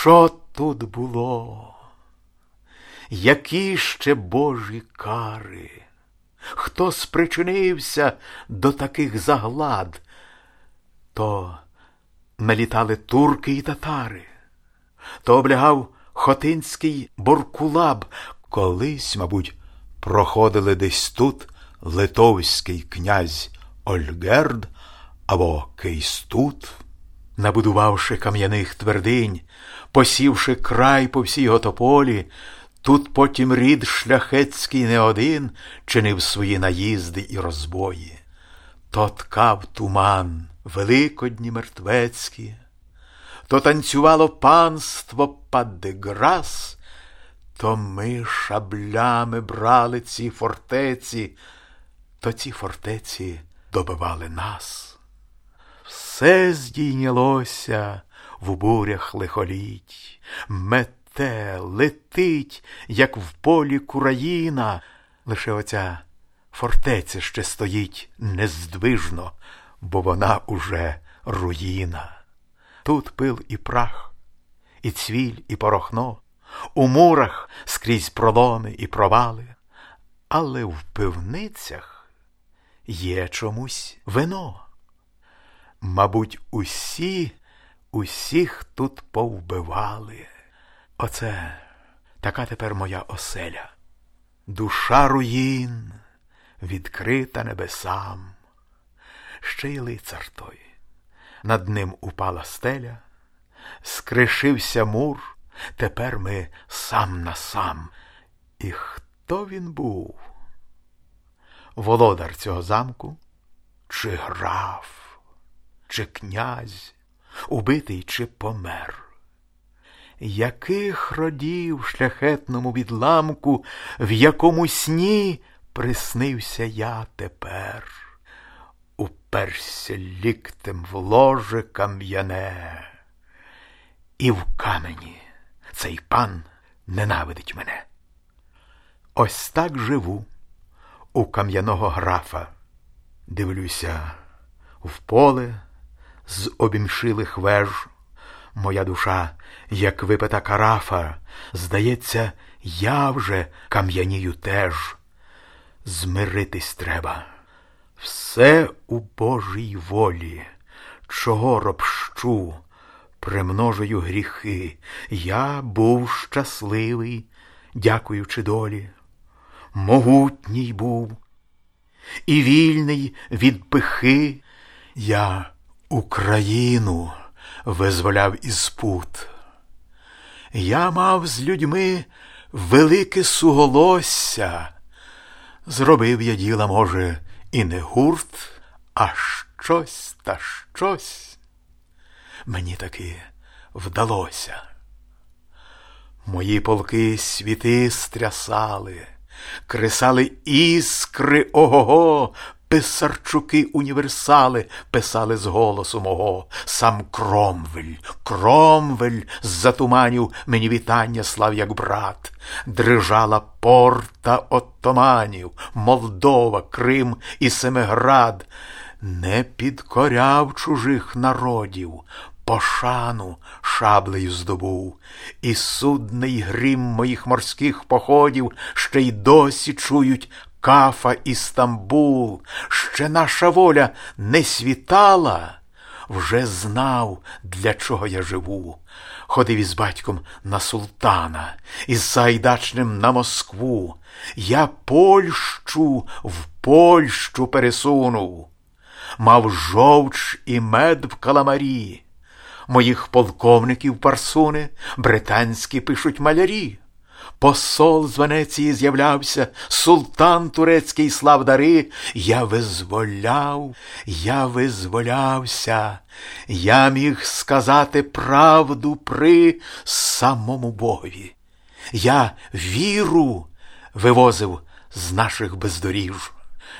Що тут було? Які ще Божі кари? Хто спричинився до таких заглад? То налітали турки і татари, то облягав Хотинський Боркулаб, колись, мабуть, проходили десь тут литовський князь Ольгерд або Кейстут, набудувавши кам'яних твердинь, посівши край по всій Готополі, тут потім рід шляхетський не один чинив свої наїзди і розбої. То ткав туман великодні мертвецькі, то танцювало панство Паддеграс, то ми шаблями брали ці фортеці, то ці фортеці добивали нас. Все здійнялося в бурях лихоліть, мете, летить, як в полі кураїна, лише оця фортеця ще стоїть нездвижно, бо вона уже руїна. Тут пил і прах, і цвіль, і порохно, у мурах скрізь проломи і провали, але в пивницях є чомусь вино. Мабуть, усі, усіх тут повбивали. Оце така тепер моя оселя. Душа руїн, відкрита небесам, ще й лицар той. Над ним упала стеля, скришився мур, тепер ми сам на сам. І хто він був? Володар цього замку, чи граф? чи князь, убитий чи помер. Яких родів шляхетному відламку, в якому сні приснився я тепер, уперся ліктем в ложе кам'яне, і в камені цей пан ненавидить мене. Ось так живу у кам'яного графа, дивлюся в поле з обімшилих веж. Моя душа, як випита карафа, здається, я вже кам'янію теж. Змиритись треба. Все у Божій волі, чого робщу, примножую гріхи. Я був щасливий, дякуючи долі. Могутній був і вільний від пихи. Я Україну визволяв із пут. Я мав з людьми велике суголосся. Зробив я діла, може, і не гурт, а щось та щось мені таки вдалося. Мої полки світи стрясали, кресали іскри ого, го Писарчуки універсали писали з голосу мого. Сам Кромвель, Кромвель з затуманів мені вітання слав, як брат. Дрижала порта отоманів, Молдова, Крим і Семиград. Не підкоряв чужих народів, пошану шаблею здобув, і судний грім моїх морських походів ще й досі чують Кафа і Стамбул, ще наша воля не світала, вже знав, для чого я живу. Ходив із батьком на султана, із Сайдачним на Москву. Я Польщу в Польщу пересунув, мав жовч і мед в каламарі. Моїх полковників парсуни британські пишуть малярі. Посол з Венеції з'являвся, султан турецький славдари. Я визволяв, я визволявся, я міг сказати правду при самому Богові. Я віру вивозив з наших бездоріж,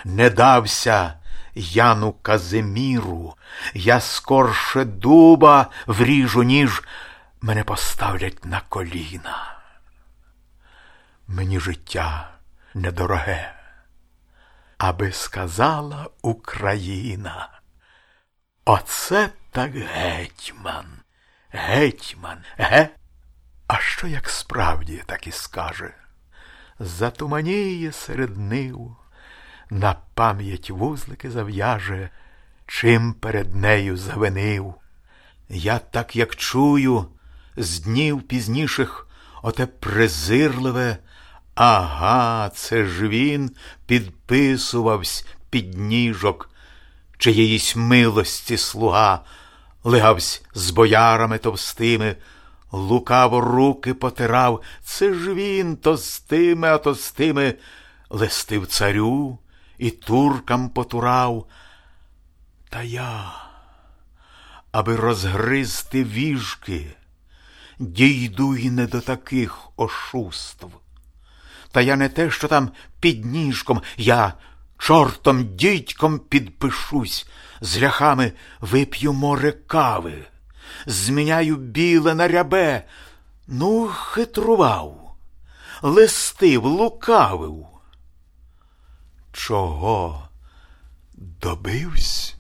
не дався Яну Казиміру, я скорше дуба вріжу, ніж мене поставлять на коліна мені життя недороге, аби сказала Україна. Оце так гетьман, гетьман, ге? А що як справді так і скаже? Затуманіє серед нив, на пам'ять вузлики зав'яже, чим перед нею завинив. Я так як чую, з днів пізніших оте презирливе, ага, це ж він підписувавсь під ніжок, чиїсь милості слуга, лигавсь з боярами товстими, лукаво руки потирав, це ж він то з тими, а то з тими листив царю і туркам потурав. Та я, аби розгризти віжки, дійду й не до таких ошуств. Та я не те, що там під ніжком, я чортом дідьком підпишусь, з ляхами вип'ю море кави, зміняю біле на рябе, ну, хитрував, листив, лукавив. Чого добивсь?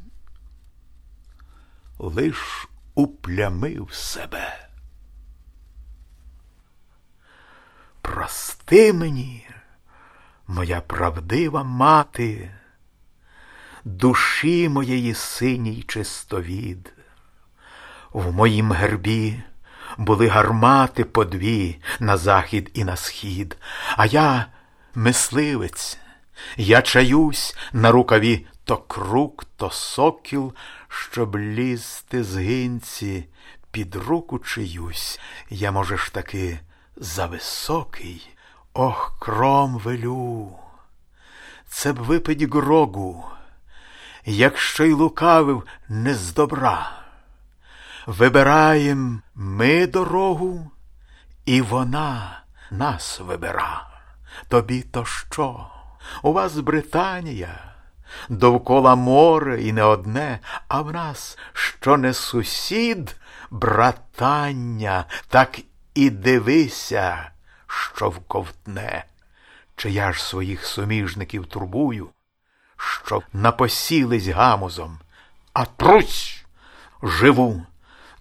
Лиш уплямив себе. Прости мені, моя правдива мати, душі моєї синій чистовід. В моїм гербі були гармати по дві на захід і на схід, а я мисливець, я чаюсь на рукаві то крук, то сокіл, щоб лізти з гинці, під руку чиюсь, я, може ж таки, зависокий, ох, кром велю. Це б випить грогу, якщо й лукавив не з добра. Вибираєм ми дорогу, і вона нас вибира. Тобі то що? У вас Британія, довкола море і не одне, а в нас, що не сусід, братання, так і дивися, що вковтне. Чи я ж своїх суміжників турбую, що напосілись гамузом, а трусь живу,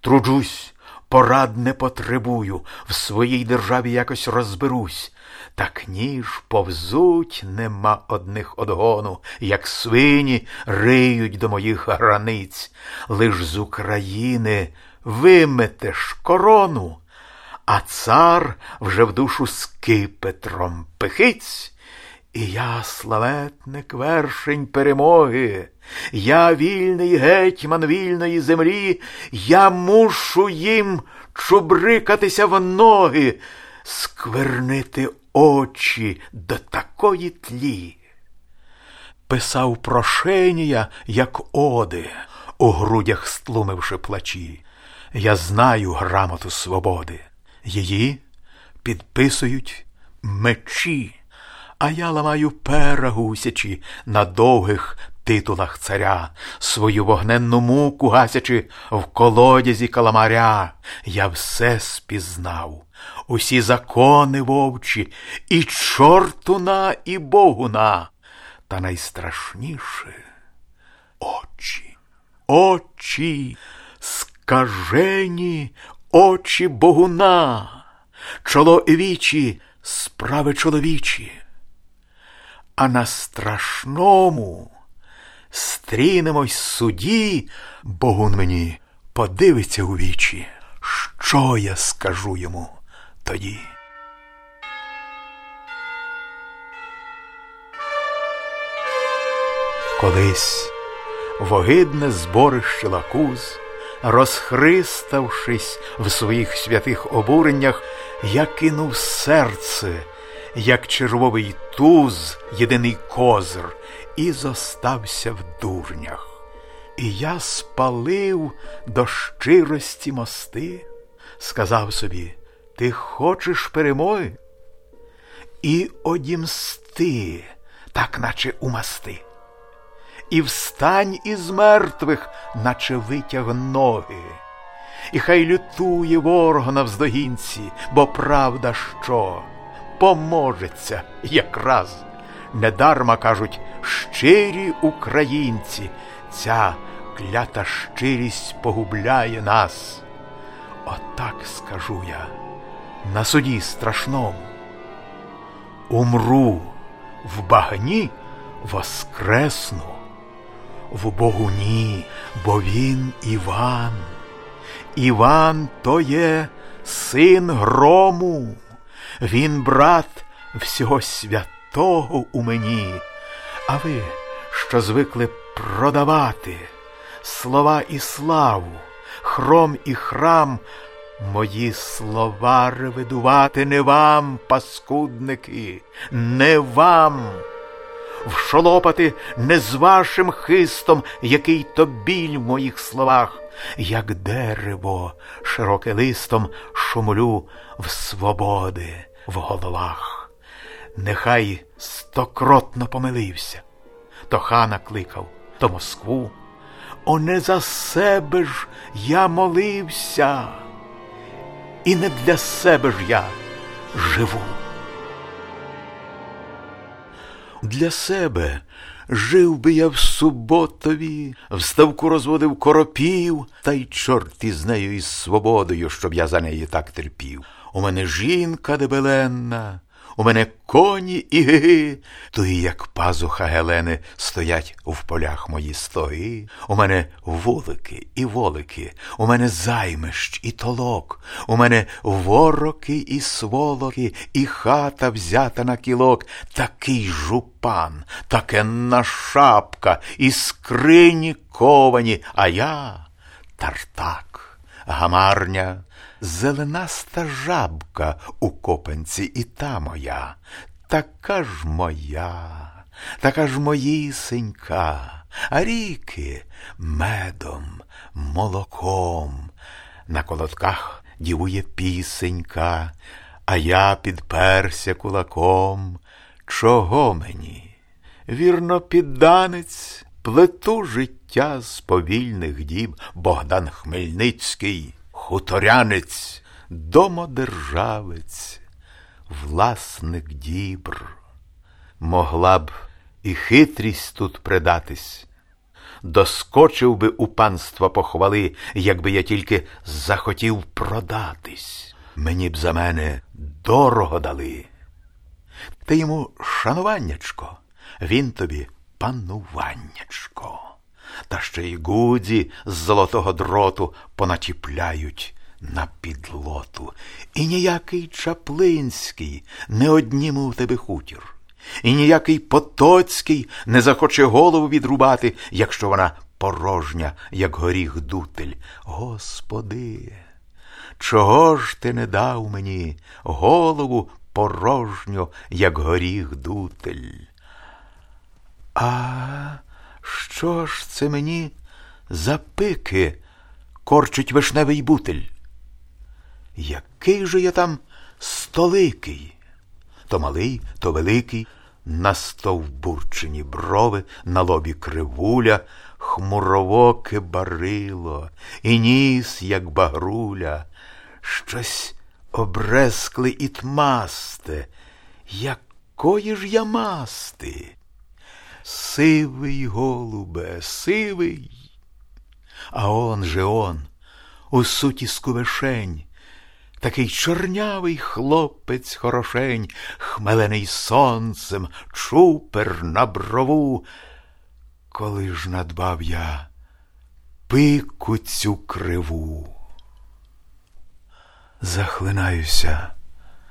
труджусь, порад не потребую, в своїй державі якось розберусь. Так ніж повзуть, нема одних одгону, як свині риють до моїх границь. Лиш з України виметеш корону, а цар вже в душу скипетром пихиць. І я, славетник вершень перемоги, я вільний гетьман вільної землі, я мушу їм чубрикатися в ноги, сквернити очі до такої тлі. Писав прошенія, як оди, у грудях стлумивши плачі. Я знаю грамоту свободи. Її підписують мечі, а я ламаю пера гусячі на довгих титулах царя, свою вогненну муку гасячи в колодязі каламаря. Я все спізнав, усі закони вовчі, і чортуна, і богуна, та найстрашніше очі, очі, скажені очі богуна, чоло і вічі, справи чоловічі. А на страшному стрінемось суді, богун мені подивиться у вічі, що я скажу йому тоді. Колись вогидне зборище лакуз розхриставшись в своїх святих обуреннях, я кинув серце, як червовий туз, єдиний козир, і зостався в дурнях. І я спалив до щирості мости, сказав собі, ти хочеш перемоги? І одімсти, так наче умасти і встань із мертвих, наче витяг ноги. І хай лютує ворог навздогінці, бо правда що поможеться якраз. Недарма кажуть щирі українці, ця клята щирість погубляє нас. Отак скажу я на суді страшному. Умру в багні воскресну, в Богуні, бо він Іван. Іван то є син грому, він брат всього святого у мені, а ви, що звикли продавати слова і славу, хром і храм, мої слова ревидувати не вам, паскудники, не вам. Вшолопати не з вашим хистом, який то біль в моїх словах, як дерево широке листом шумлю в свободи в головах. Нехай стокротно помилився, то хана кликав, то Москву. О, не за себе ж я молився, і не для себе ж я живу. Для себе жив би я в суботові, в ставку розводив коропів, та й чорт із нею із свободою, щоб я за неї так терпів. У мене жінка дебеленна, у мене коні і гиги, і як пазуха Гелени, стоять в полях мої стоги. У мене вулики і волики, у мене займищ і толок, у мене вороки і сволоки, і хата взята на кілок, такий жупан, такенна шапка, і скрині ковані, а я тартак, гамарня зеленаста жабка у копанці і та моя, така ж моя, така ж моїсенька, а ріки медом, молоком, на колодках дівує пісенька, а я підперся кулаком. Чого мені? Вірно, підданець, плету життя з повільних діб Богдан Хмельницький хуторянець, домодержавець, власник дібр. Могла б і хитрість тут придатись, доскочив би у панства похвали, якби я тільки захотів продатись. Мені б за мене дорого дали. Ти йому шануваннячко, він тобі пануваннячко та ще й гудзі з золотого дроту поначіпляють на підлоту. І ніякий Чаплинський не однімив тебе хутір, і ніякий Потоцький не захоче голову відрубати, якщо вона порожня, як горіх дутель. Господи, чого ж ти не дав мені голову порожню, як горіх дутель? А що ж це мені за пики корчить вишневий бутель? Який же я там столикий? То малий, то великий, на стовбурчені брови, на лобі кривуля, хмуровоке барило, і ніс, як багруля, щось обрезкли і тмасте. Якої ж я масти? Сивий, голубе, сивий. А он же он, у суті скувешень, такий чорнявий хлопець хорошень, хмелений сонцем, чупер на брову. Коли ж надбав я пику цю криву, захлинаюся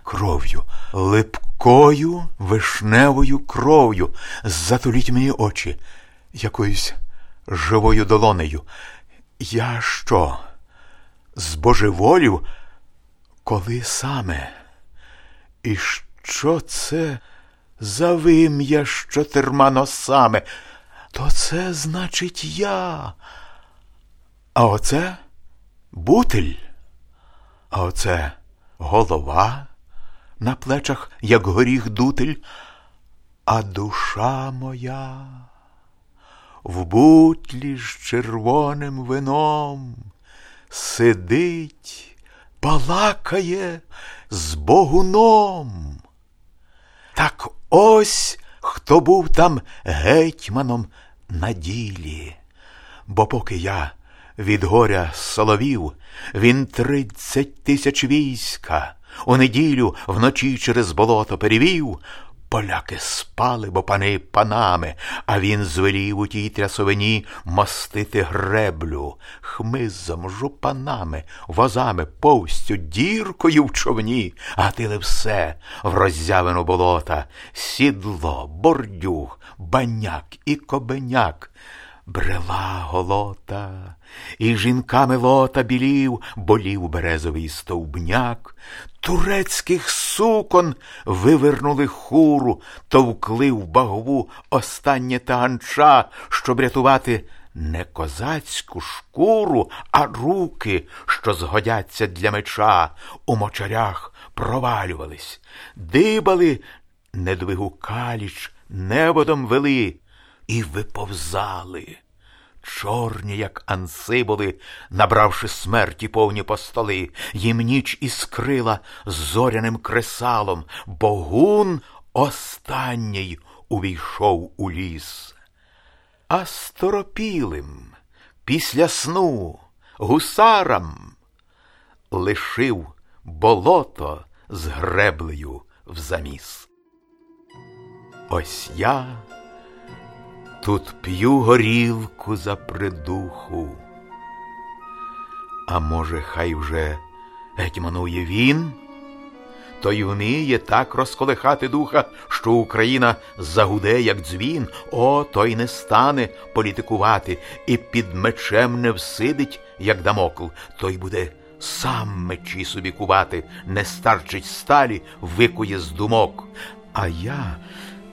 кров'ю, липкою вишневою кров'ю. Затуліть мені очі якоюсь живою долонею. Я що? Збожеволів? Коли саме? І що це за вим'я з чотирма носами? То це, значить, я. А оце бутиль, а оце голова на плечах, як горіх дутель, а душа моя в бутлі з червоним вином сидить, балакає з богуном. Так ось хто був там гетьманом на ділі, бо поки я від горя соловів, він тридцять тисяч війська у неділю вночі через болото перевів, Поляки спали, бо пани панами, а він звелів у тій трясовині мостити греблю, хмизом, жупанами, возами, повстю, діркою в човні, гатили все в роззявину болота, сідло, бордюг, баняк і кобеняк. Брела голота, і жінками лота білів, болів березовий стовбняк, турецьких сукон вивернули хуру, товкли в багву останнє таганча, щоб рятувати не козацьку шкуру, а руки, що згодяться для меча, у мочарях провалювались, дибали, недвигу каліч, небодом вели і виповзали. Чорні, як ансиболи, набравши смерті повні постоли, їм ніч іскрила зоряним кресалом, богун останній увійшов у ліс. А сторопілим після сну гусарам лишив болото з греблею в заміс. Ось я Тут п'ю горілку за придуху. А може, хай вже гетьманує він, той вміє так розколихати духа, що Україна загуде, як дзвін, о, той не стане політикувати і під мечем не всидить, як дамокл, той буде сам мечі собі кувати, не старчить сталі, викує з думок. А я,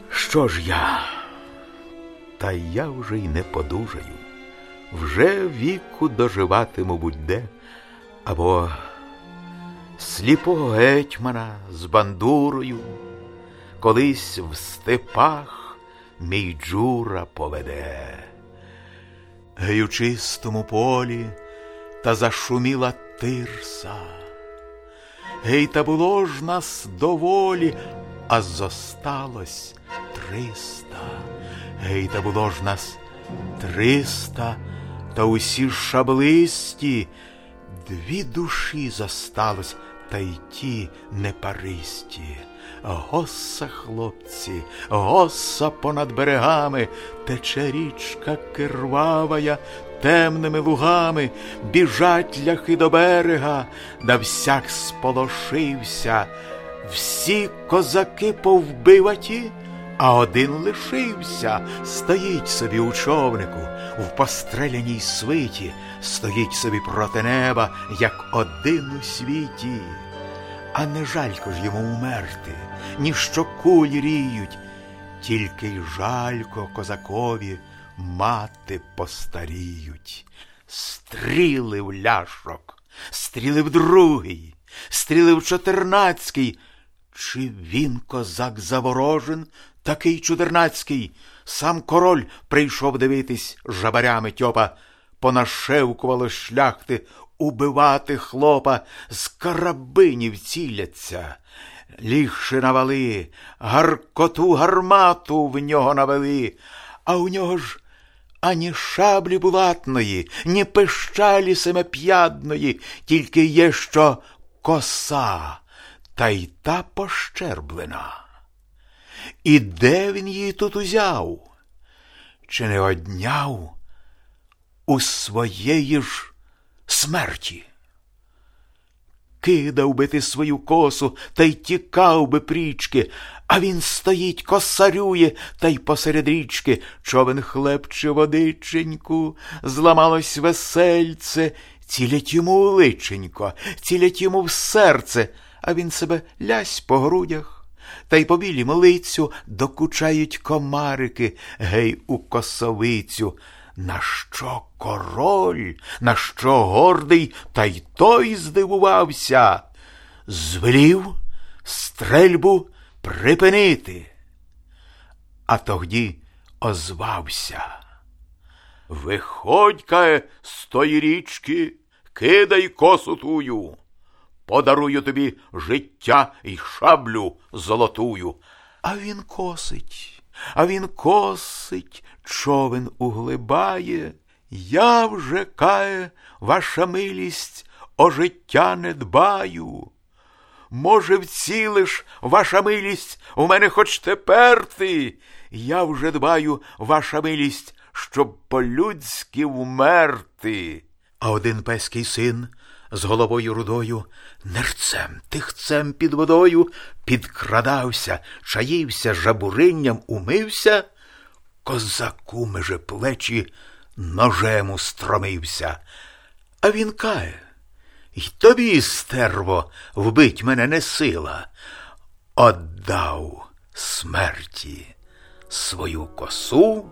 що ж я? Та я вже й не подужаю. Вже віку доживатиму будь-де, або сліпого гетьмана з бандурою, колись в степах мій джура поведе. Гей у чистому полі та зашуміла тирса. Гей, та було ж нас доволі, а зосталось триста. Гей, та було ж нас триста, та усі шаблисті, дві душі зосталось, та й ті непаристі. Госа, хлопці, госа понад берегами, тече річка кирвавая, темними лугами, біжать ляхи до берега, да всяк сполошився, всі козаки повбиваті. А один лишився, стоїть собі у човнику, в постреляній свиті, стоїть собі проти неба, як один у світі. А не жалько ж йому умерти, ніщо кулі ріють, тільки й жалько козакові мати постаріють. Стріли в ляшок, стріли в другий, стріли в чотирнацький. Чи він козак заворожен? Такий чудернацький, сам король прийшов дивитись жабарями тьопа, понашевкувало шляхти убивати хлопа, з карабинів ціляться. Лігши навали, гаркоту гармату в нього навели, а у нього ж ані шаблі булатної, ні пищалі семип'ядної, тільки є що коса, та й та пощерблена. І де він її тут узяв? Чи не одняв у своєї ж смерті? Кидав би ти свою косу та й тікав би прічки, а він стоїть, косарює, та й посеред річки човен хлебче водиченьку, зламалось весельце, цілять йому личенько, цілять йому в серце, а він себе лясь по грудях та й по білім лицю докучають комарики, гей, у косовицю. На що король, на що гордий, та й той здивувався, звелів стрельбу припинити. А тоді озвався. Виходь, кає, з тої річки, кидай косу тую подарую тобі життя і шаблю золотую. А він косить, а він косить, човен углибає. Я вже кає, ваша милість, о життя не дбаю. може, вцілиш, ваша милість, у мене хоч тепер ти. Я вже дбаю, ваша милість, щоб по-людськи вмерти. А один песький син з головою рудою нерцем, тихцем під водою підкрадався, чаївся, жабуринням умився, козаку меже плечі ножем устромився. А він кає, й тобі, стерво, вбить мене не сила, Отдав смерті свою косу,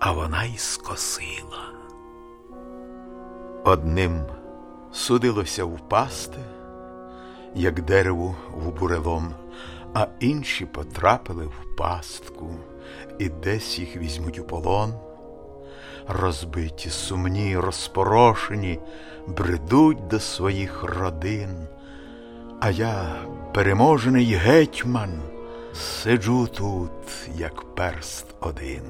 а вона й скосила. Одним судилося впасти, як дереву в бурелом, а інші потрапили в пастку і десь їх візьмуть у полон. Розбиті, сумні, розпорошені, бредуть до своїх родин, а я, переможений гетьман, сиджу тут, як перст один.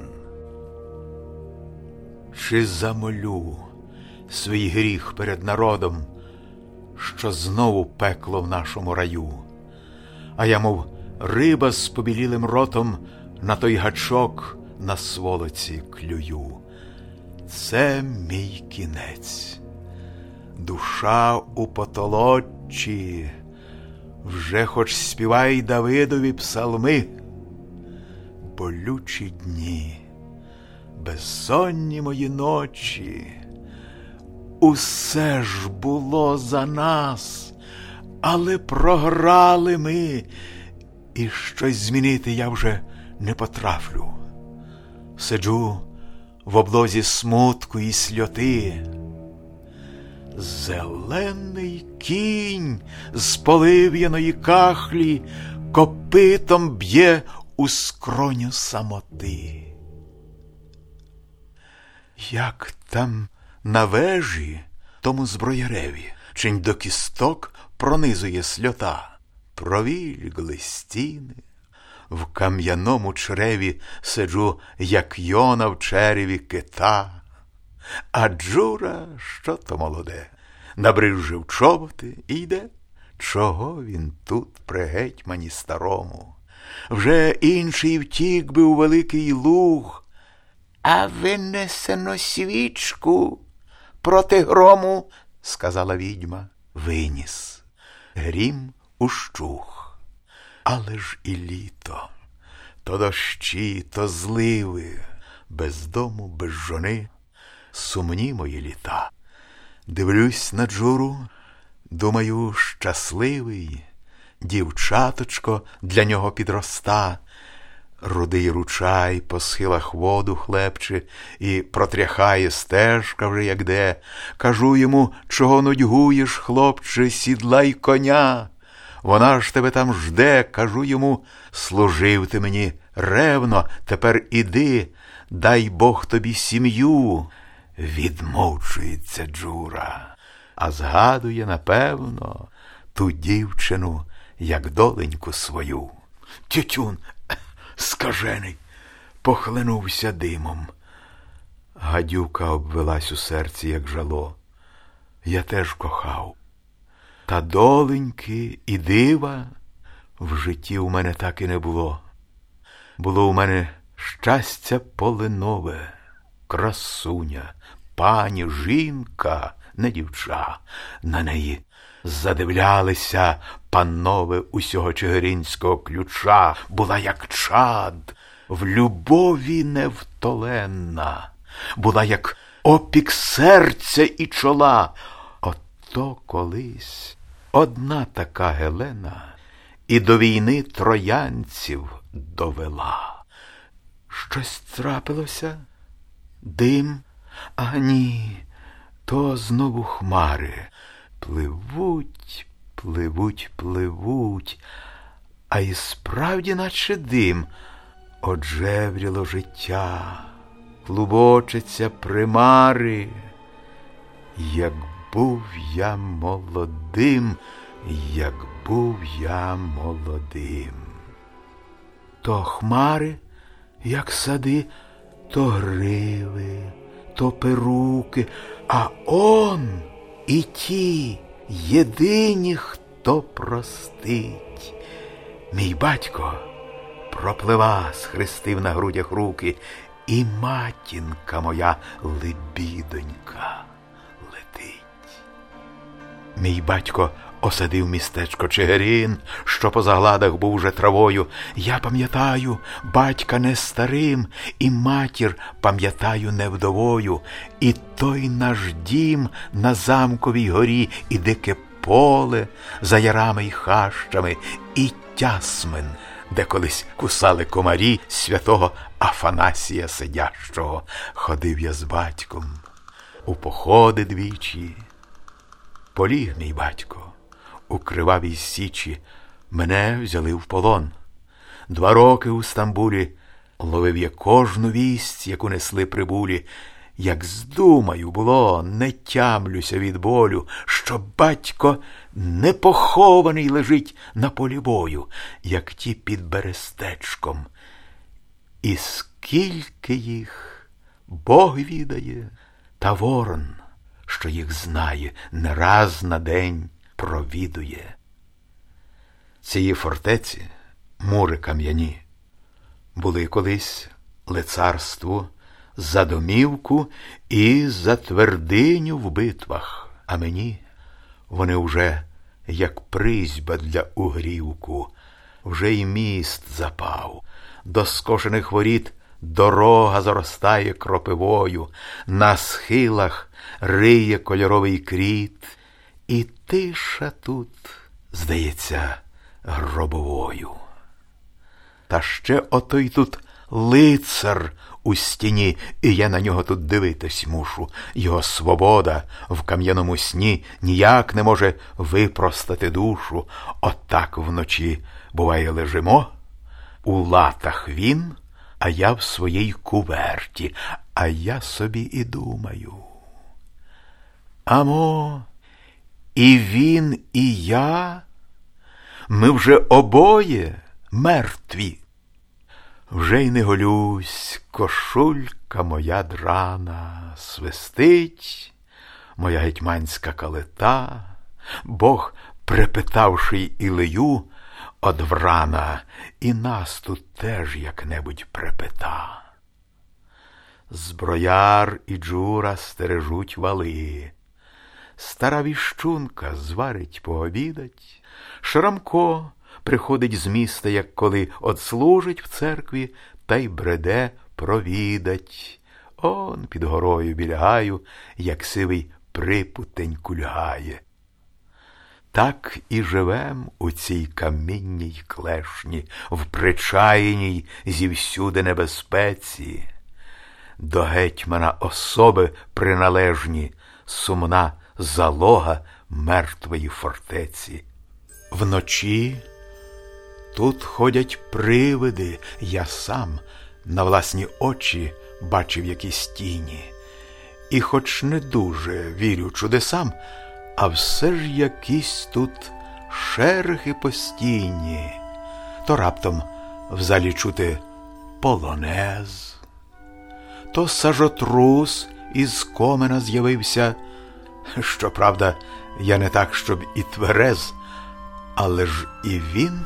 Чи замолю свій гріх перед народом, що знову пекло в нашому раю, а я, мов риба з побілілим ротом, на той гачок на сволоці клюю. Це мій кінець, душа у потолочі, вже хоч співай Давидові псалми, болючі дні, безсонні мої ночі. Усе ж було за нас, але програли ми, і щось змінити я вже не потрафлю. Сиджу в облозі смутку і сльоти. Зелений кінь з полив'яної кахлі копитом б'є у скроню самоти. Як там на вежі тому зброяреві, чинь до кісток пронизує сльота, провільгли стіни. В кам'яному чреві сиджу, як йона в череві кита, а Джура, що то молоде, набрижив чоботи і йде. Чого він тут при гетьмані старому? Вже інший втік би у великий луг, а винесено свічку проти грому, сказала відьма, виніс. Грім ущух. Але ж і літо, то дощі, то зливи, без дому, без жони, сумні мої літа. Дивлюсь на джуру, думаю, щасливий, дівчаточко для нього підроста. Рудий ручай по схилах воду хлебче і протряхає стежка вже як де. Кажу йому, чого нудьгуєш, хлопче, сідлай коня. Вона ж тебе там жде, кажу йому, служив ти мені ревно, тепер іди, дай Бог тобі сім'ю. Відмовчується Джура, а згадує, напевно, ту дівчину, як доленьку свою. Тютюн скажений, похлинувся димом. Гадюка обвелась у серці, як жало. Я теж кохав. Та доленьки і дива в житті у мене так і не було. Було у мене щастя полинове, красуня, пані, жінка, не дівча. На неї задивлялися панове усього чигиринського ключа, була як чад, в любові невтоленна, була як опік серця і чола. Ото колись одна така Гелена і до війни троянців довела. Щось трапилося? Дим? А ні, то знову хмари. Пливуть, пливуть, пливуть, а і справді, наче дим, оджевріло життя, клубочиться примари. Як був я молодим, як був я молодим. То хмари, як сади, то гриви, то перуки, а он і ті єдині, хто простить. Мій батько проплива, схрестив на грудях руки, і матінка моя лебідонька летить. Мій батько осадив містечко Чигирин, що по загладах був уже травою. Я пам'ятаю, батька не старим, і матір пам'ятаю не вдовою, і той наш дім на замковій горі, і дике поле за ярами й хащами, і тясмин, де колись кусали комарі святого Афанасія сидящого. Ходив я з батьком у походи двічі. Поліг мій батько у кривавій січі мене взяли в полон. Два роки у Стамбулі ловив я кожну вість, яку несли прибулі. Як здумаю, було, не тямлюся від болю, що батько непохований лежить на полі бою, як ті під берестечком. І скільки їх Бог відає, та ворон, що їх знає, не раз на день провідує. Цієї фортеці, мури кам'яні, були колись лицарство за домівку і за твердиню в битвах, а мені вони вже, як призьба для угрівку, вже й міст запав, до скошених воріт дорога заростає кропивою, на схилах риє кольоровий кріт. І тиша тут, здається, гробовою. Та ще отой тут лицар у стіні, і я на нього тут дивитись мушу. Його свобода в кам'яному сні ніяк не може випростати душу. Отак вночі, буває, лежимо. У латах він, а я в своїй куверті, а я собі і думаю. Амо, і він, і я, ми вже обоє мертві. Вже й не голюсь, кошулька моя драна, свистить моя гетьманська калита, Бог, припитавши Ілею од врана, і нас тут теж як-небудь припита. Зброяр і джура стережуть вали, стара віщунка зварить пообідать, Шрамко приходить з міста, як коли отслужить в церкві, та й бреде провідать. Он під горою біля гаю, як сивий припутень кульгає. Так і живем у цій камінній клешні, в причаяній зівсюди небезпеці. До гетьмана особи приналежні, сумна залога мертвої фортеці. Вночі тут ходять привиди, я сам на власні очі бачив якісь тіні, і, хоч не дуже вірю чудесам, а все ж якісь тут шерхи постійні, то раптом в залі чути полонез, то сажотрус із комена з'явився. Щоправда, я не так, щоб і тверез, але ж і він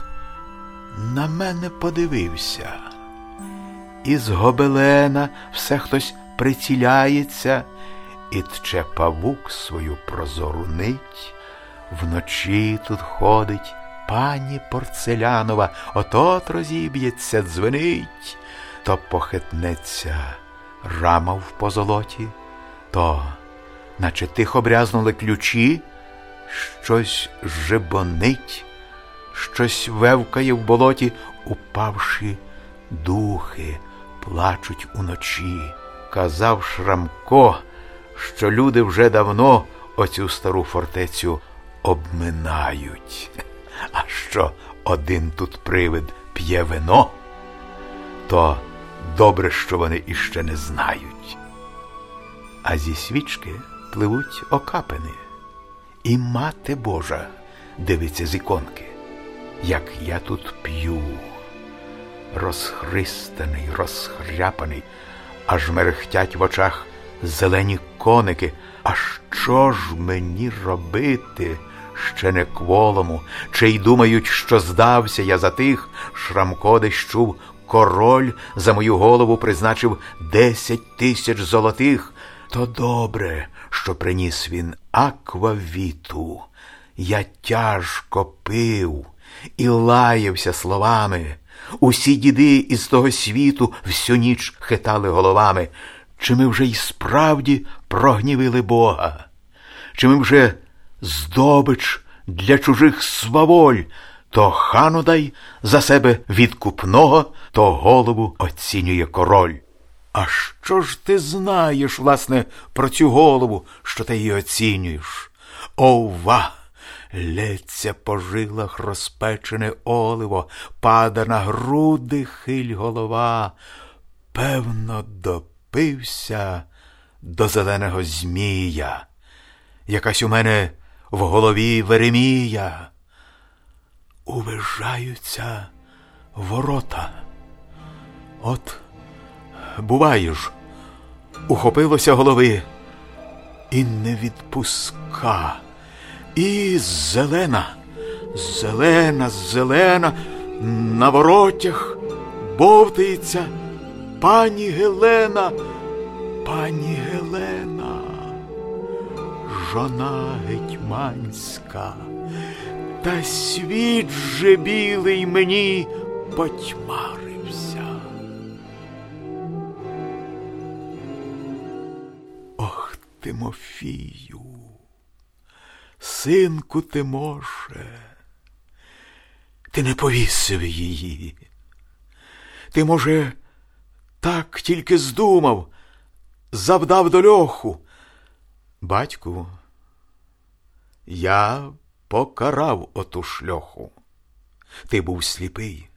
на мене подивився. Із гобелена все хтось приціляється і тче павук свою прозору нить. Вночі тут ходить пані порцелянова, отот розіб'ється, дзвенить, то похитнеться рама в позолоті, то наче тихо брязнули ключі, щось жебонить, щось вевкає в болоті, упавши духи, плачуть уночі. Казав Шрамко, що люди вже давно оцю стару фортецю обминають. А що один тут привид п'є вино, то добре, що вони іще не знають. А зі свічки пливуть окапини. І мати Божа дивиться з іконки, як я тут п'ю, розхристаний, розхряпаний, аж мерехтять в очах зелені коники. А що ж мені робити, ще не кволому, чи й думають, що здався я за тих, Шрамко десь чув, король за мою голову призначив десять тисяч золотих. То добре, що приніс він аквавіту. Я тяжко пив і лаявся словами. Усі діди із того світу всю ніч хитали головами. Чи ми вже й справді прогнівили Бога? Чи ми вже здобич для чужих сваволь, то хану дай за себе відкупного, то голову оцінює король. А що ж ти знаєш, власне, про цю голову, що ти її оцінюєш? Ова! Лється по жилах розпечене оливо, пада на груди хиль голова. Певно, допився до зеленого змія. Якась у мене в голові Веремія. Увижаються ворота. От, буває ж, ухопилося голови і не відпуска. І зелена, зелена, зелена, на воротях бовтається пані Гелена, пані Гелена, жона гетьманська, та світ же білий мені потьмарився. Тимофію синку Тимоше, ти не повісив її. Ти, може, так тільки здумав, завдав до льоху. Батьку, я покарав оту шльоху. Ти був сліпий.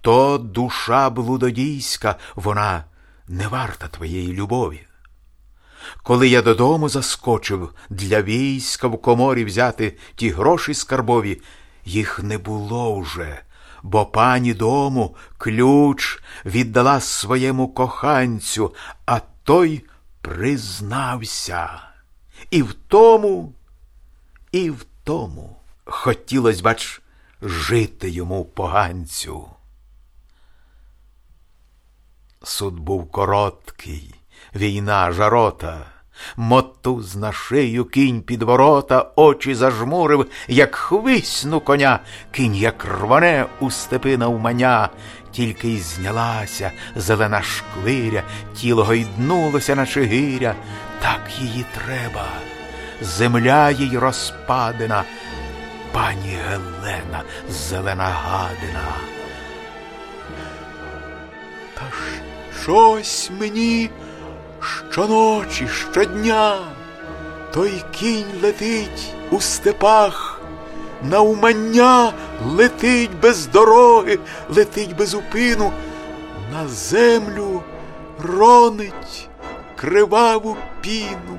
То душа блудодійська, вона не варта твоєї любові. Коли я додому заскочив для війська в коморі взяти ті гроші скарбові, їх не було вже, бо пані дому ключ віддала своєму коханцю, а той признався. І в тому, і в тому хотілось, бач, жити йому поганцю. Суд був короткий війна, жарота. Мотуз на шию кінь під ворота, очі зажмурив, як хвисну коня, кінь, як рване у степи навмання, тільки й знялася зелена шквиря, тіло гойднулося, наче гиря. Так її треба, земля їй розпадена, пані Гелена, зелена гадина. Та щось мені щоночі, щодня той кінь летить у степах, на умання летить без дороги, летить без упину, на землю ронить криваву піну.